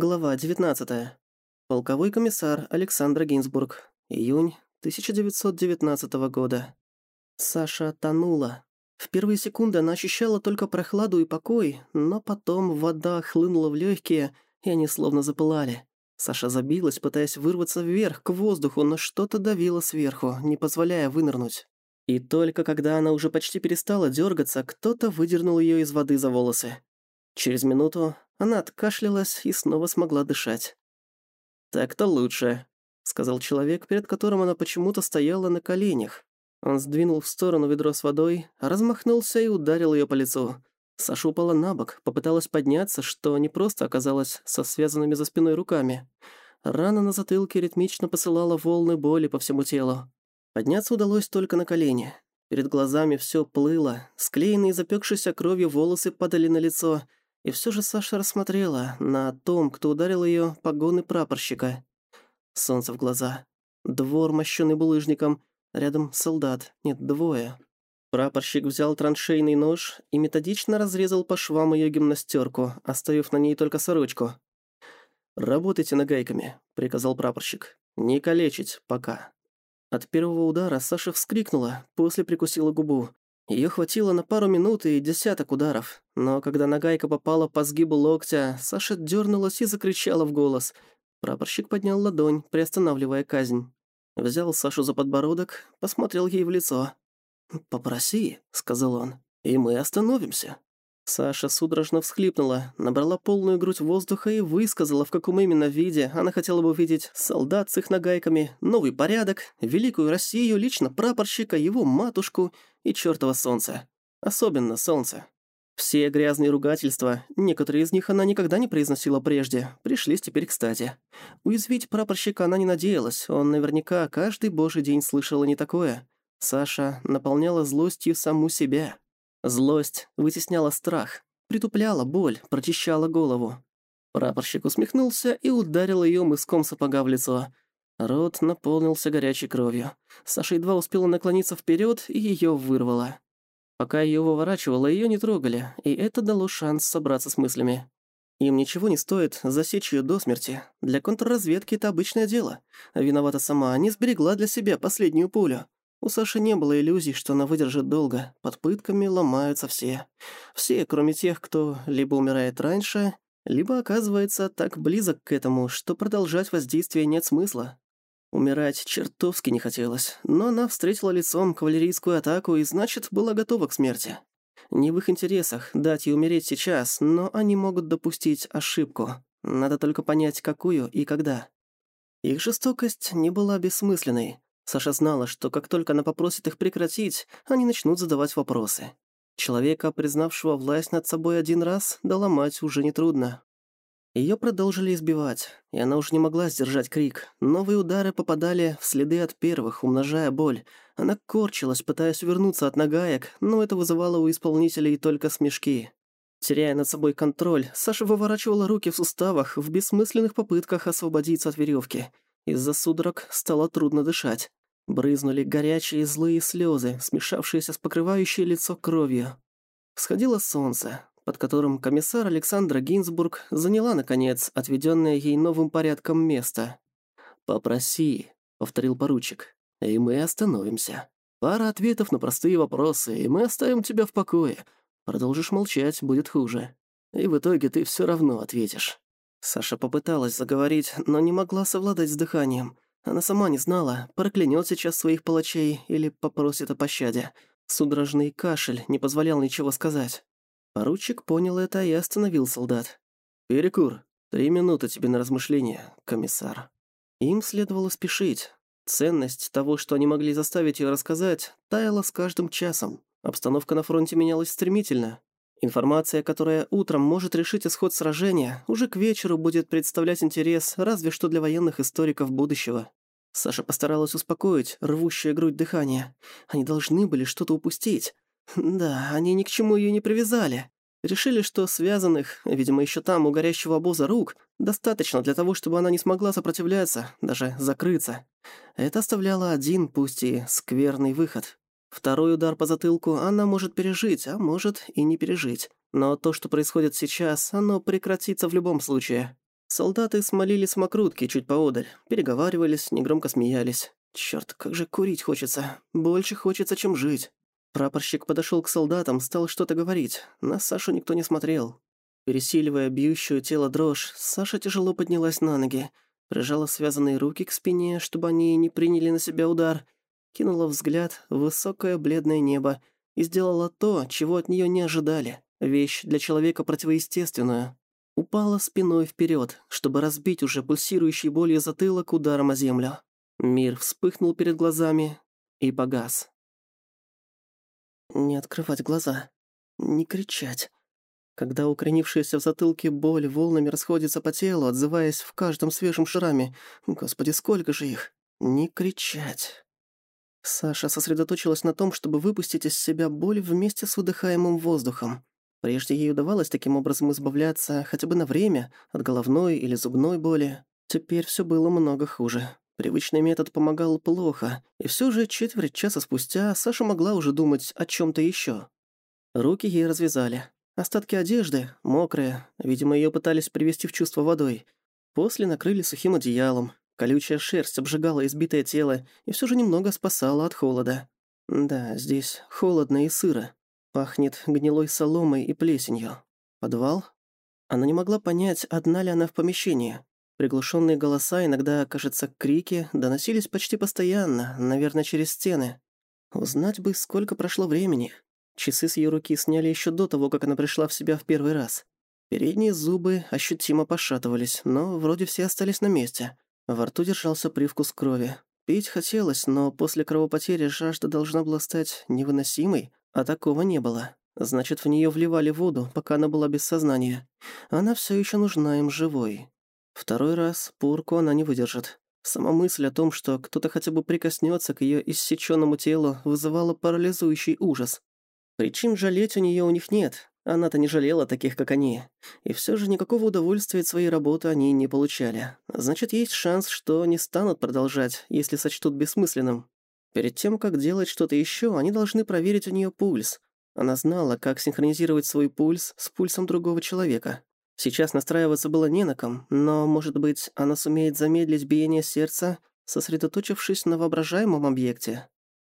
Глава 19. Полковой комиссар Александр Гинзбург. Июнь 1919 года. Саша тонула. В первые секунды она ощущала только прохладу и покой, но потом вода хлынула в легкие, и они словно запылали. Саша забилась, пытаясь вырваться вверх, к воздуху, но что-то давило сверху, не позволяя вынырнуть. И только когда она уже почти перестала дергаться, кто-то выдернул ее из воды за волосы. Через минуту она откашлялась и снова смогла дышать. «Так-то лучше», — сказал человек, перед которым она почему-то стояла на коленях. Он сдвинул в сторону ведро с водой, размахнулся и ударил ее по лицу. Саша упала на бок, попыталась подняться, что не просто оказалось со связанными за спиной руками. Рана на затылке ритмично посылала волны боли по всему телу. Подняться удалось только на колени. Перед глазами все плыло, склеенные запекшейся кровью волосы падали на лицо, и все же Саша рассмотрела на том, кто ударил ее погоны прапорщика. Солнце в глаза. Двор, мощенный булыжником. Рядом солдат. Нет, двое. Прапорщик взял траншейный нож и методично разрезал по швам ее гимнастерку, оставив на ней только сорочку. «Работайте нагайками», — приказал прапорщик. «Не калечить пока». От первого удара Саша вскрикнула, после прикусила губу. Ее хватило на пару минут и десяток ударов, но когда нагайка попала по сгибу локтя, Саша дернулась и закричала в голос. Прапорщик поднял ладонь, приостанавливая казнь. Взял Сашу за подбородок, посмотрел ей в лицо. «Попроси», — сказал он, — «и мы остановимся». Саша судорожно всхлипнула, набрала полную грудь воздуха и высказала, в каком именно виде она хотела бы увидеть солдат с их нагайками, новый порядок, великую Россию, лично прапорщика, его матушку и чёртово солнце. Особенно солнце. Все грязные ругательства, некоторые из них она никогда не произносила прежде, пришлись теперь кстати. Уязвить прапорщика она не надеялась, он наверняка каждый божий день слышал и не такое. Саша наполняла злостью саму себя. Злость вытесняла страх, притупляла боль, прочищала голову. Прапорщик усмехнулся и ударил ее мыском сапога в лицо. Рот наполнился горячей кровью. Саша едва успела наклониться вперед и ее вырвало. Пока ее выворачивало, ее не трогали, и это дало шанс собраться с мыслями. Им ничего не стоит засечь ее до смерти. Для контрразведки это обычное дело. Виновата сама, не сберегла для себя последнюю пулю. У Саши не было иллюзий, что она выдержит долго. Под пытками ломаются все. Все, кроме тех, кто либо умирает раньше, либо оказывается так близок к этому, что продолжать воздействие нет смысла. Умирать чертовски не хотелось, но она встретила лицом кавалерийскую атаку и, значит, была готова к смерти. Не в их интересах дать ей умереть сейчас, но они могут допустить ошибку. Надо только понять, какую и когда. Их жестокость не была бессмысленной. Саша знала, что как только она попросит их прекратить, они начнут задавать вопросы. Человека, признавшего власть над собой один раз, доломать уже нетрудно. Ее продолжили избивать, и она уже не могла сдержать крик. Новые удары попадали в следы от первых, умножая боль. Она корчилась, пытаясь увернуться от нагаек, но это вызывало у исполнителей только смешки. Теряя над собой контроль, Саша выворачивала руки в суставах в бессмысленных попытках освободиться от веревки. Из-за судорог стало трудно дышать. Брызнули горячие злые слезы, смешавшиеся с покрывающей лицо кровью. Сходило солнце, под которым комиссар Александра Гинзбург заняла, наконец, отведенное ей новым порядком место. «Попроси», — повторил поручик, — «и мы остановимся. Пара ответов на простые вопросы, и мы оставим тебя в покое. Продолжишь молчать, будет хуже. И в итоге ты все равно ответишь». Саша попыталась заговорить, но не могла совладать с дыханием. Она сама не знала, проклянет сейчас своих палачей или попросит о пощаде. Судорожный кашель не позволял ничего сказать. Поручик понял это и остановил солдат. «Перекур, три минуты тебе на размышление, комиссар». Им следовало спешить. Ценность того, что они могли заставить ее рассказать, таяла с каждым часом. Обстановка на фронте менялась стремительно. Информация, которая утром может решить исход сражения, уже к вечеру будет представлять интерес разве что для военных историков будущего. Саша постаралась успокоить рвущая грудь дыхание. Они должны были что-то упустить. Да, они ни к чему ее не привязали. Решили, что связанных, видимо, еще там, у горящего обоза рук, достаточно для того, чтобы она не смогла сопротивляться, даже закрыться. Это оставляло один, пусть и скверный выход. Второй удар по затылку она может пережить, а может и не пережить. Но то, что происходит сейчас, оно прекратится в любом случае. Солдаты смолили самокрутки чуть поодаль, переговаривались, негромко смеялись. Чёрт, как же курить хочется. Больше хочется, чем жить. Прапорщик подошёл к солдатам, стал что-то говорить. На Сашу никто не смотрел. Пересиливая бьющую тело дрожь, Саша тяжело поднялась на ноги, прижала связанные руки к спине, чтобы они не приняли на себя удар, кинула взгляд в высокое бледное небо и сделала то, чего от неё не ожидали. Вещь для человека противоестественную. Упала спиной вперед, чтобы разбить уже пульсирующий болью затылок ударом о землю. Мир вспыхнул перед глазами и погас. Не открывать глаза, не кричать. Когда укоренившаяся в затылке боль волнами расходится по телу, отзываясь в каждом свежем шраме. Господи, сколько же их! Не кричать. Саша сосредоточилась на том, чтобы выпустить из себя боль вместе с выдыхаемым воздухом. Прежде ей удавалось таким образом избавляться хотя бы на время от головной или зубной боли. Теперь все было много хуже. Привычный метод помогал плохо, и все же четверть часа спустя Саша могла уже думать о чем то еще. Руки ей развязали. Остатки одежды, мокрые, видимо, ее пытались привести в чувство водой. После накрыли сухим одеялом. Колючая шерсть обжигала избитое тело и все же немного спасала от холода. Да, здесь холодно и сыро. Пахнет гнилой соломой и плесенью. Подвал? Она не могла понять, одна ли она в помещении. Приглушенные голоса, иногда, кажется, крики, доносились почти постоянно, наверное, через стены. Узнать бы, сколько прошло времени. Часы с ее руки сняли еще до того, как она пришла в себя в первый раз. Передние зубы ощутимо пошатывались, но вроде все остались на месте. Во рту держался привкус крови. Пить хотелось, но после кровопотери жажда должна была стать невыносимой, а такого не было. Значит, в нее вливали воду, пока она была без сознания. Она все еще нужна им живой. Второй раз пурку она не выдержит. Сама мысль о том, что кто-то хотя бы прикоснется к ее иссеченному телу, вызывала парализующий ужас. Причин жалеть у нее у них нет. Она-то не жалела таких, как они. И все же никакого удовольствия от своей работы они не получали. Значит, есть шанс, что не станут продолжать, если сочтут бессмысленным. Перед тем, как делать что-то еще, они должны проверить у нее пульс. Она знала, как синхронизировать свой пульс с пульсом другого человека. Сейчас настраиваться было не на ком, но, может быть, она сумеет замедлить биение сердца, сосредоточившись на воображаемом объекте.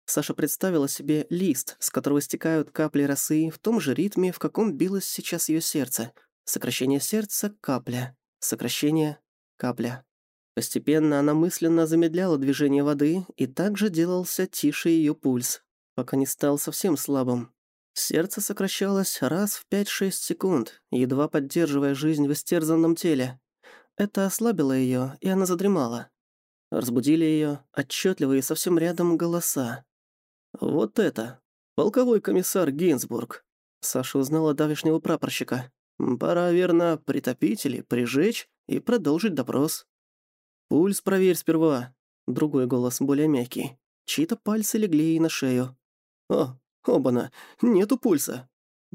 Саша представила себе лист, с которого стекают капли росы в том же ритме, в каком билось сейчас ее сердце. Сокращение сердца — капля. Сокращение — капля. Постепенно она мысленно замедляла движение воды, и также делался тише ее пульс, пока не стал совсем слабым. Сердце сокращалось раз в 5-6 секунд, едва поддерживая жизнь в истерзанном теле. Это ослабило ее, и она задремала. Разбудили ее отчетливые совсем рядом голоса. «Вот это! Полковой комиссар Гинзбург!» Саша узнала давешнего прапорщика. «Пора, верно, притопить или прижечь и продолжить допрос». «Пульс проверь сперва». Другой голос, более мягкий. Чьи-то пальцы легли ей на шею. «О, Обана, нету пульса.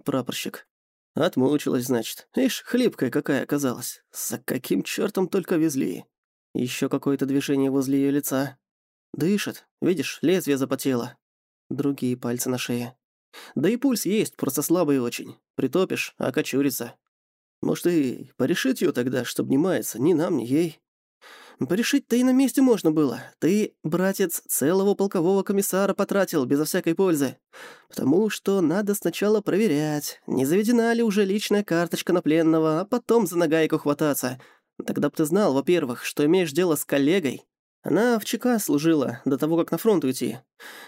Прапорщик. Отмучилась, значит. Ишь, хлипкая какая оказалась. За каким чертом только везли. Еще какое-то движение возле ее лица. Дышит. Видишь, лезвие запотело. Другие пальцы на шее. Да и пульс есть, просто слабый очень. Притопишь, а кочурится. Может, и порешить ее тогда, чтоб не мается ни нам, ни ей. Порешить-то и на месте можно было. Ты, братец, целого полкового комиссара потратил безо всякой пользы. Потому что надо сначала проверять, не заведена ли уже личная карточка на пленного, а потом за нагайку хвататься. Тогда б ты знал, во-первых, что имеешь дело с коллегой. Она в ЧК служила до того, как на фронт уйти.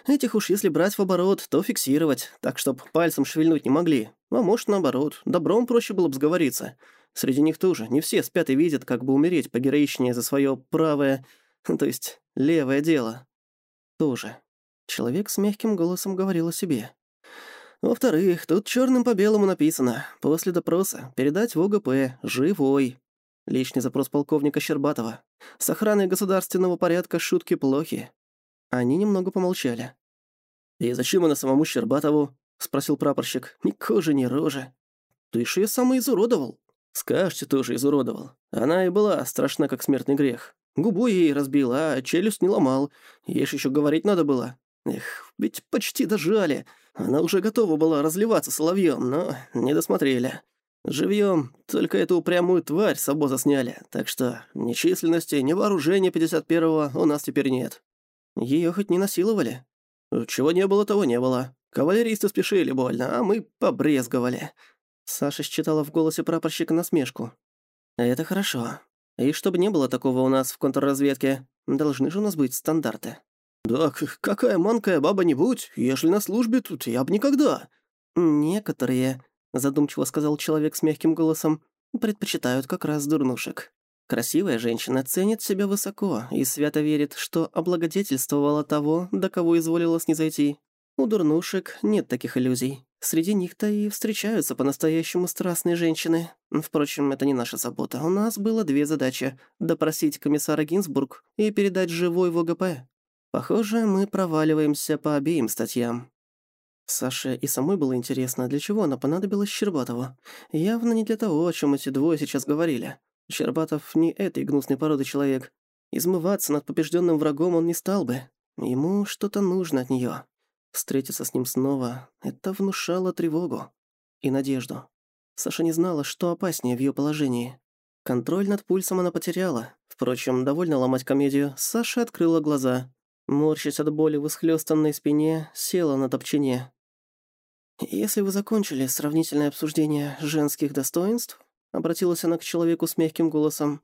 Этих уж если брать в оборот, то фиксировать, так чтоб пальцем шевельнуть не могли. А может, наоборот, добром проще было бы сговориться. Среди них тоже не все спят и видят, как бы умереть погероичнее за свое правое, то есть левое дело. Тоже. Человек с мягким голосом говорил о себе. Во-вторых, тут черным по белому написано «После допроса передать в ОГП, живой». Личный запрос полковника Щербатова. С охраной государственного порядка шутки плохи. Они немного помолчали. «И зачем она самому Щербатову?» — спросил прапорщик. «Ни кожи, ни рожи». «Ты ж ее самоизуродовал», Скажете, тоже изуродовал. Она и была страшна, как смертный грех. Губу ей разбила, а челюсть не ломал. Ей ж еще говорить надо было. Эх, ведь почти дожали. Она уже готова была разливаться соловьем, но не досмотрели. Живьем, только эту упрямую тварь с обоза сняли, так что ни численности, ни вооружения 51-го у нас теперь нет. Ее хоть не насиловали? Чего не было, того не было. Кавалеристы спешили больно, а мы побрезговали. Саша считала в голосе прапорщика насмешку. Это хорошо. И чтобы не было такого у нас в контрразведке, должны же у нас быть стандарты. «Да какая манкая баба-нибудь, если на службе тут я б никогда». «Некоторые», задумчиво сказал человек с мягким голосом, предпочитают как раз дурнушек. Красивая женщина ценит себя высоко и свято верит, что облагодетельствовала того, до кого изволила снизойти. У дурнушек нет таких иллюзий. Среди них-то и встречаются по-настоящему страстные женщины. Впрочем, это не наша забота. У нас было две задачи — допросить комиссара Гинзбург и передать живой в ОГП. Похоже, мы проваливаемся по обеим статьям. Саше и самой было интересно, для чего она понадобилась Щербатову. Явно не для того, о чем эти двое сейчас говорили. Щербатов не этой гнусной породы человек. Измываться над побежденным врагом он не стал бы. Ему что-то нужно от нее. Встретиться с ним снова — это внушало тревогу и надежду. Саша не знала, что опаснее в ее положении. Контроль над пульсом она потеряла. Впрочем, довольно ломать комедию, Саша открыла глаза. Морщась от боли в исхлёстанной спине, села на топчине. «Если вы закончили сравнительное обсуждение женских достоинств», обратилась она к человеку с мягким голосом,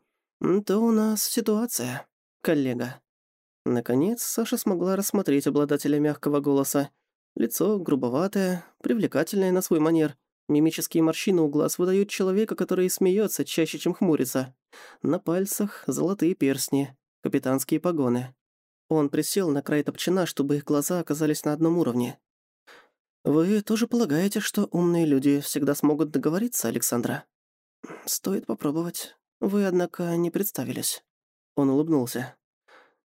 «то у нас ситуация, коллега». Наконец, Саша смогла рассмотреть обладателя мягкого голоса. Лицо грубоватое, привлекательное на свой манер. Мимические морщины у глаз выдают человека, который смеется чаще, чем хмурится. На пальцах золотые перстни, капитанские погоны. Он присел на край топчина, чтобы их глаза оказались на одном уровне. «Вы тоже полагаете, что умные люди всегда смогут договориться, Александра?» «Стоит попробовать. Вы, однако, не представились». Он улыбнулся.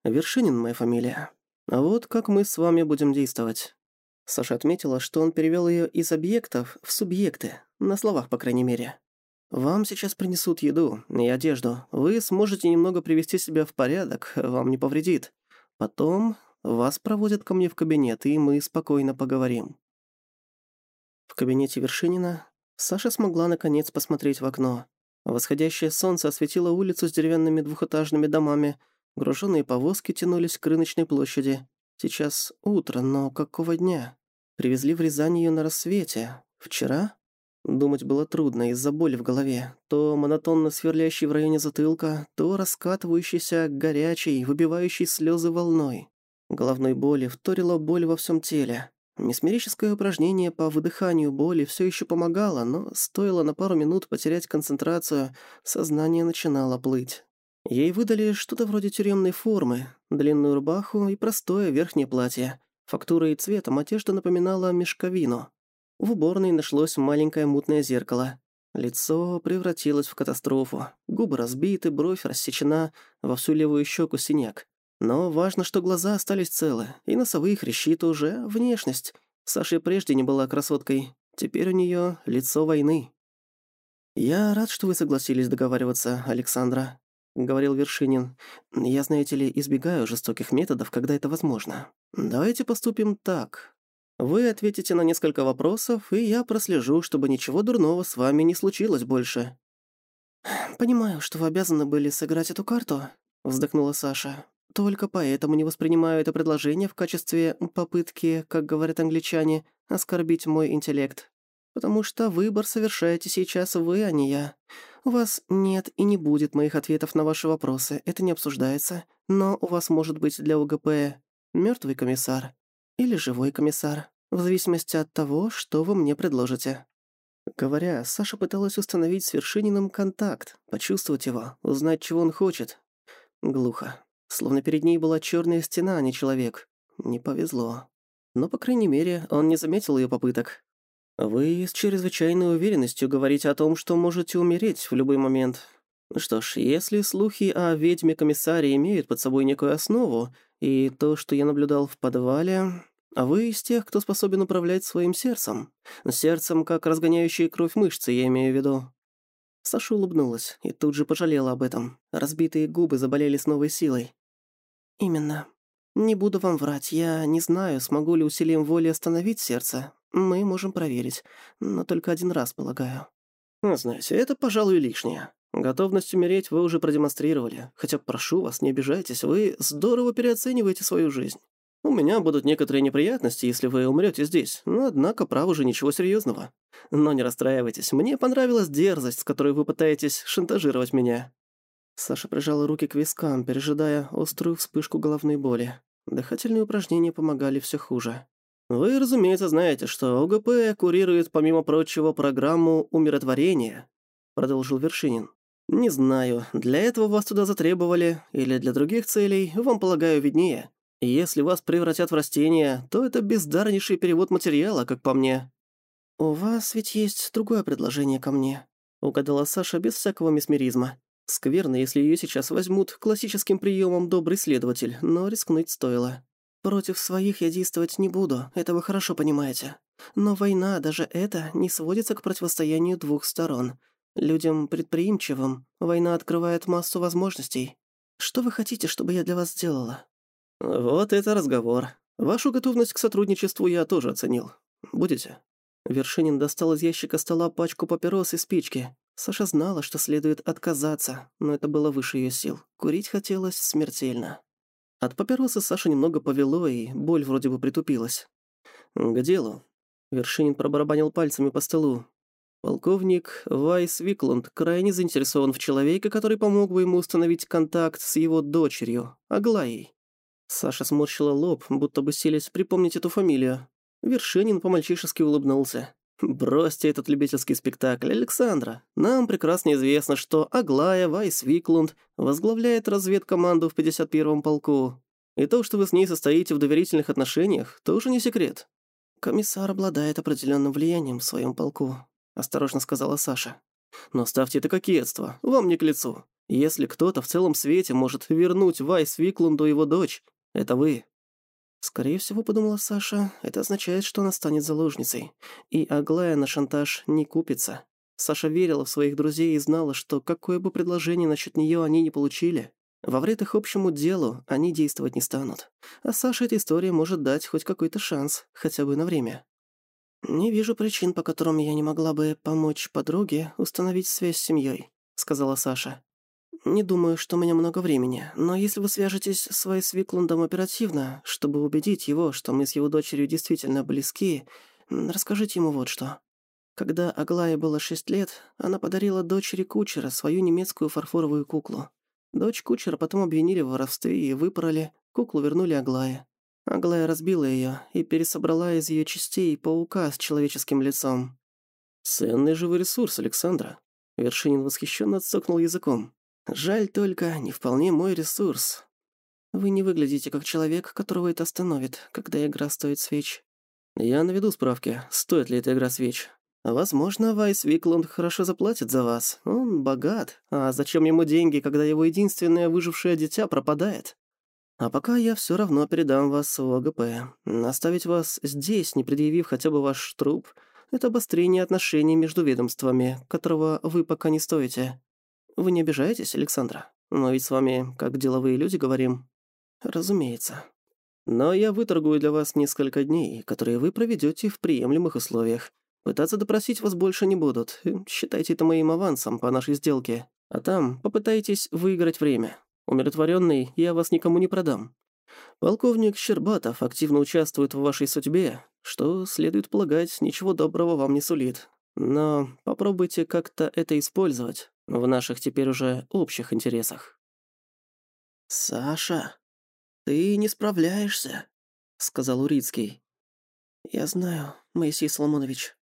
«Вершинин моя фамилия. А вот как мы с вами будем действовать». Саша отметила, что он перевел ее из объектов в субъекты, на словах, по крайней мере. «Вам сейчас принесут еду и одежду. Вы сможете немного привести себя в порядок, вам не повредит. Потом вас проводят ко мне в кабинет, и мы спокойно поговорим». В кабинете Вершинина Саша смогла наконец посмотреть в окно. Восходящее солнце осветило улицу с деревянными двухэтажными домами. Груженные повозки тянулись к рыночной площади. Сейчас утро, но какого дня? Привезли в Рязань ее на рассвете. Вчера? Думать было трудно из-за боли в голове. То монотонно сверлящий в районе затылка, то раскатывающийся горячей, выбивающей слезы волной. Головной боли вторила боль во всем теле. Месмерическое упражнение по выдыханию боли все еще помогало, но стоило на пару минут потерять концентрацию, сознание начинало плыть. Ей выдали что-то вроде тюремной формы, длинную рубаху и простое верхнее платье. Фактурой и цветом одежда напоминала мешковину. В уборной нашлось маленькое мутное зеркало. Лицо превратилось в катастрофу. Губы разбиты, бровь рассечена, во всю левую щеку синяк. Но важно, что глаза остались целы, и носовые хрящи тоже внешность. Саша прежде не была красоткой, теперь у нее лицо войны. «Я рад, что вы согласились договариваться, Александра», — говорил Вершинин. «Я, знаете ли, избегаю жестоких методов, когда это возможно. Давайте поступим так. Вы ответите на несколько вопросов, и я прослежу, чтобы ничего дурного с вами не случилось больше». «Понимаю, что вы обязаны были сыграть эту карту», — вздохнула Саша. «Только поэтому не воспринимаю это предложение в качестве попытки, как говорят англичане, оскорбить мой интеллект. Потому что выбор совершаете сейчас вы, а не я. У вас нет и не будет моих ответов на ваши вопросы, это не обсуждается. Но у вас может быть для УГП мертвый комиссар или живой комиссар, в зависимости от того, что вы мне предложите». Говоря, Саша пыталась установить с Вершининым контакт, почувствовать его, узнать, чего он хочет. Глухо. Словно перед ней была черная стена, а не человек. Не повезло. Но, по крайней мере, он не заметил ее попыток. «Вы с чрезвычайной уверенностью говорите о том, что можете умереть в любой момент. Что ж, если слухи о ведьме-комиссаре имеют под собой некую основу, и то, что я наблюдал в подвале, а вы из тех, кто способен управлять своим сердцем. Сердцем, как разгоняющие кровь мышцы, я имею в виду». Саша улыбнулась и тут же пожалела об этом. Разбитые губы заболели с новой силой. «Именно. Не буду вам врать, я не знаю, смогу ли усилием воли остановить сердце. Мы можем проверить, но только один раз, полагаю». Знаете, это, пожалуй, лишнее. Готовность умереть вы уже продемонстрировали. Хотя, прошу вас, не обижайтесь, вы здорово переоцениваете свою жизнь. У меня будут некоторые неприятности, если вы умрете здесь, но, однако, право же ничего серьезного. Но не расстраивайтесь, мне понравилась дерзость, с которой вы пытаетесь шантажировать меня». Саша прижала руки к вискам, пережидая острую вспышку головной боли. Дыхательные упражнения помогали все хуже. Вы, разумеется, знаете, что ОГП курирует, помимо прочего, программу умиротворения, продолжил Вершинин. Не знаю, для этого вас туда затребовали или для других целей, вам, полагаю, виднее. Если вас превратят в растение, то это бездарнейший перевод материала, как по мне. У вас ведь есть другое предложение ко мне, угадала Саша без всякого месмеризма. Скверно, если ее сейчас возьмут классическим приемом добрый следователь, но рискнуть стоило. Против своих я действовать не буду, это вы хорошо понимаете. Но война, даже это, не сводится к противостоянию двух сторон. Людям предприимчивым война открывает массу возможностей. Что вы хотите, чтобы я для вас сделала?» «Вот это разговор. Вашу готовность к сотрудничеству я тоже оценил. Будете?» Вершинин достал из ящика стола пачку папирос и спички. Саша знала, что следует отказаться, но это было выше ее сил. Курить хотелось смертельно. От папиросы Саша немного повело, и боль вроде бы притупилась. «К делу». Вершинин пробарабанил пальцами по столу. Полковник Вайс Виклунд крайне заинтересован в человеке, который помог бы ему установить контакт с его дочерью, Аглаей. Саша сморщила лоб, будто бы селись припомнить эту фамилию. Вершинин по-мальчишески улыбнулся. «Бросьте этот любительский спектакль, Александра. Нам прекрасно известно, что Аглая Вайс Виклунд возглавляет разведкоманду в 51-м полку. И то, что вы с ней состоите в доверительных отношениях, тоже не секрет». «Комиссар обладает определенным влиянием в своем полку», — осторожно сказала Саша. «Но ставьте это кокетство, вам не к лицу. Если кто-то в целом свете может вернуть Вайс Виклунду его дочь, это вы». Скорее всего, подумала Саша, это означает, что она станет заложницей. И Аглая на шантаж не купится. Саша верила в своих друзей и знала, что какое бы предложение насчет нее они не получили, во вред их общему делу они действовать не станут. А Саше эта история может дать хоть какой-то шанс, хотя бы на время. «Не вижу причин, по которым я не могла бы помочь подруге установить связь с семьей», — сказала Саша. Не думаю, что у меня много времени, но если вы свяжетесь с Вайс Виклундом оперативно, чтобы убедить его, что мы с его дочерью действительно близки, расскажите ему вот что. Когда Аглае было шесть лет, она подарила дочери кучера свою немецкую фарфоровую куклу. Дочь кучера потом обвинили в воровстве и выпороли, куклу вернули Аглае. Аглая разбила ее и пересобрала из ее частей паука с человеческим лицом. «Ценный живой ресурс, Александра», — Вершинин восхищенно цокнул языком. Жаль только, не вполне мой ресурс. Вы не выглядите как человек, которого это остановит, когда игра стоит свеч. Я наведу справки, стоит ли эта игра свеч. Возможно, Вайс Виклунд хорошо заплатит за вас. Он богат. А зачем ему деньги, когда его единственное выжившее дитя пропадает? А пока я все равно передам вас в ОГП. Оставить вас здесь, не предъявив хотя бы ваш труп, это обострение отношений между ведомствами, которого вы пока не стоите. Вы не обижаетесь, Александра? Мы ведь с вами как деловые люди говорим. Разумеется. Но я выторгую для вас несколько дней, которые вы проведете в приемлемых условиях. Пытаться допросить вас больше не будут. Считайте это моим авансом по нашей сделке. А там попытайтесь выиграть время. Умиротворенный я вас никому не продам. Полковник Щербатов активно участвует в вашей судьбе, что, следует полагать, ничего доброго вам не сулит. Но попробуйте как-то это использовать в наших теперь уже общих интересах. «Саша, ты не справляешься», — сказал Урицкий. «Я знаю, Моисей Соломонович».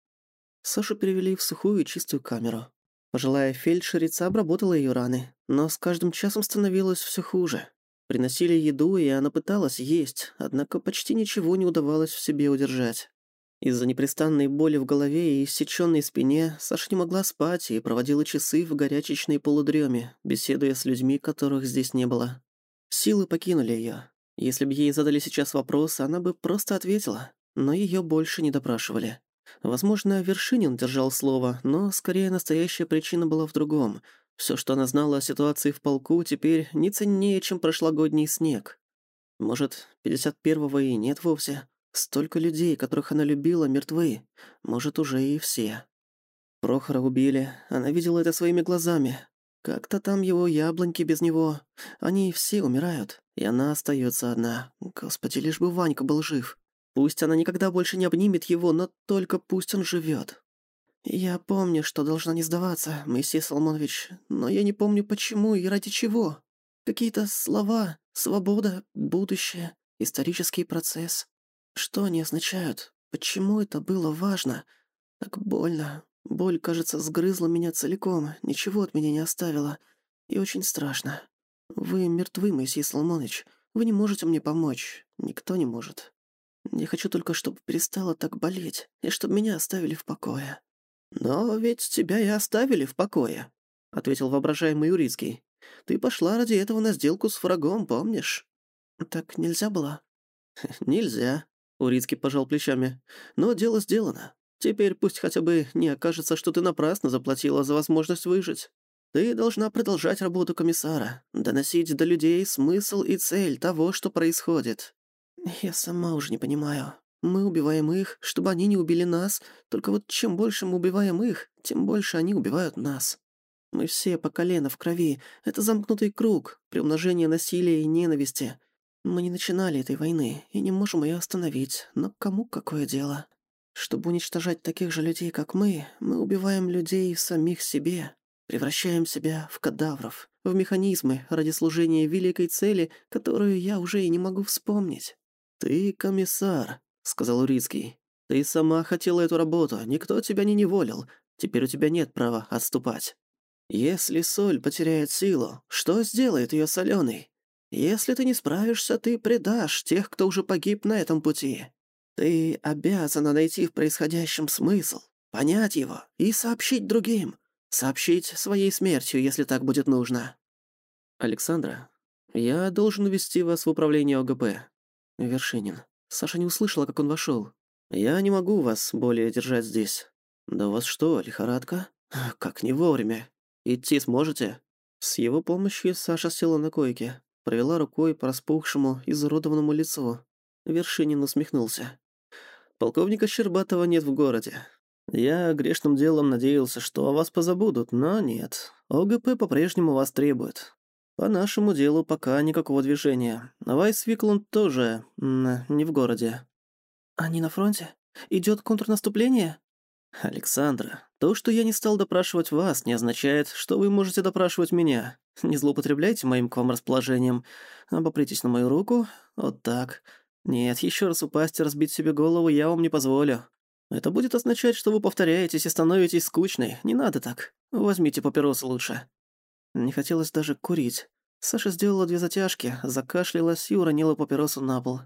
Сашу перевели в сухую и чистую камеру. Пожилая фельдшерица обработала ее раны, но с каждым часом становилось все хуже. Приносили еду, и она пыталась есть, однако почти ничего не удавалось в себе удержать. Из-за непрестанной боли в голове и иссечённой спине Саша не могла спать и проводила часы в горячечной полудреме, беседуя с людьми, которых здесь не было. Силы покинули её. Если бы ей задали сейчас вопрос, она бы просто ответила, но её больше не допрашивали. Возможно, Вершинин держал слово, но скорее настоящая причина была в другом. Всё, что она знала о ситуации в полку, теперь не ценнее, чем прошлогодний снег. Может, 51-го и нет вовсе? Столько людей, которых она любила, мертвы. Может, уже и все. Прохора убили, она видела это своими глазами. Как-то там его яблоньки без него. Они все умирают, и она остается одна. Господи, лишь бы Ванька был жив. Пусть она никогда больше не обнимет его, но только пусть он живет. Я помню, что должна не сдаваться, Моисей Соломонович, но я не помню почему и ради чего. Какие-то слова, свобода, будущее, исторический процесс. Что они означают? Почему это было важно? Так больно. Боль, кажется, сгрызла меня целиком, ничего от меня не оставила. И очень страшно. Вы мертвы, Моисей Соломонович. Вы не можете мне помочь. Никто не может. Я хочу только, чтобы перестало так болеть, и чтобы меня оставили в покое». «Но ведь тебя и оставили в покое», — ответил воображаемый Юрицкий. «Ты пошла ради этого на сделку с врагом, помнишь?» «Так нельзя было?» «Нельзя», — Урицкий пожал плечами. «Но дело сделано. Теперь пусть хотя бы не окажется, что ты напрасно заплатила за возможность выжить. Ты должна продолжать работу комиссара, доносить до людей смысл и цель того, что происходит. «Я сама уже не понимаю. Мы убиваем их, чтобы они не убили нас, только вот чем больше мы убиваем их, тем больше они убивают нас. Мы все по колено в крови. Это замкнутый круг, приумножение насилия и ненависти. Мы не начинали этой войны и не можем ее остановить, но кому какое дело? Чтобы уничтожать таких же людей, как мы, мы убиваем людей самих себе, превращаем себя в кадавров, в механизмы ради служения великой цели, которую я уже и не могу вспомнить. «Ты комиссар», — сказал Урицкий. «Ты сама хотела эту работу, никто тебя не неволил. Теперь у тебя нет права отступать. Если соль потеряет силу, что сделает ее соленой? Если ты не справишься, ты предашь тех, кто уже погиб на этом пути. Ты обязана найти в происходящем смысл, понять его и сообщить другим. Сообщить своей смертью, если так будет нужно. Александра, я должен ввести вас в управление ОГП. Вершинин. Саша не услышала, как он вошел. «Я не могу вас более держать здесь». «Да у вас что, лихорадка?» «Как не вовремя. Идти сможете?» С его помощью Саша села на койке, провела рукой по распухшему, изуродованному лицу. Вершинин усмехнулся. «Полковника Щербатова нет в городе. Я грешным делом надеялся, что о вас позабудут, но нет. ОГП по-прежнему вас требует. По нашему делу пока никакого движения. Вайс Виклунд тоже не в городе. Они на фронте? Идет контрнаступление? Александра, то, что я не стал допрашивать вас, не означает, что вы можете допрашивать меня. Не злоупотребляйте моим к вам расположением. Обопритесь на мою руку. Вот так. Нет, еще раз упасть и разбить себе голову я вам не позволю. Это будет означать, что вы повторяетесь и становитесь скучной. Не надо так. Возьмите папиросу лучше. Не хотелось даже курить. Саша сделала две затяжки, закашлялась и уронила папиросу на пол.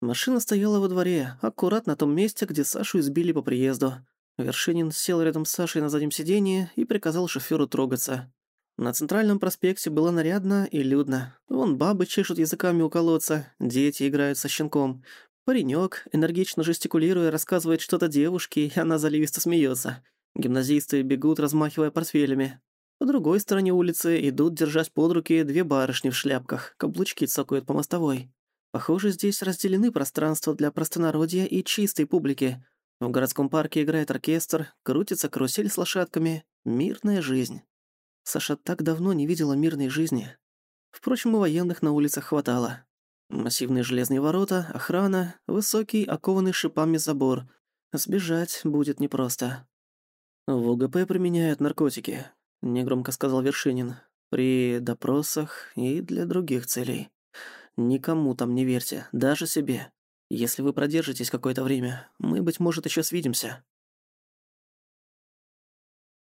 Машина стояла во дворе, аккурат на том месте, где Сашу избили по приезду. Вершинин сел рядом с Сашей на заднем сиденье и приказал шофёру трогаться. На центральном проспекте было нарядно и людно. Вон бабы чешут языками у колодца, дети играют со щенком. Паренёк, энергично жестикулируя, рассказывает что-то девушке, и она заливисто смеётся. Гимназисты бегут, размахивая портфелями. По другой стороне улицы идут, держась под руки, две барышни в шляпках, каблучки цокают по мостовой. Похоже, здесь разделены пространства для простонародья и чистой публики. В городском парке играет оркестр, крутится карусель с лошадками. Мирная жизнь. Саша так давно не видела мирной жизни. Впрочем, у военных на улицах хватало. Массивные железные ворота, охрана, высокий, окованный шипами забор. Сбежать будет непросто. В УГП применяют наркотики негромко сказал Вершинин. При допросах и для других целей. Никому там не верьте, даже себе. Если вы продержитесь какое-то время, мы, быть может, еще свидимся.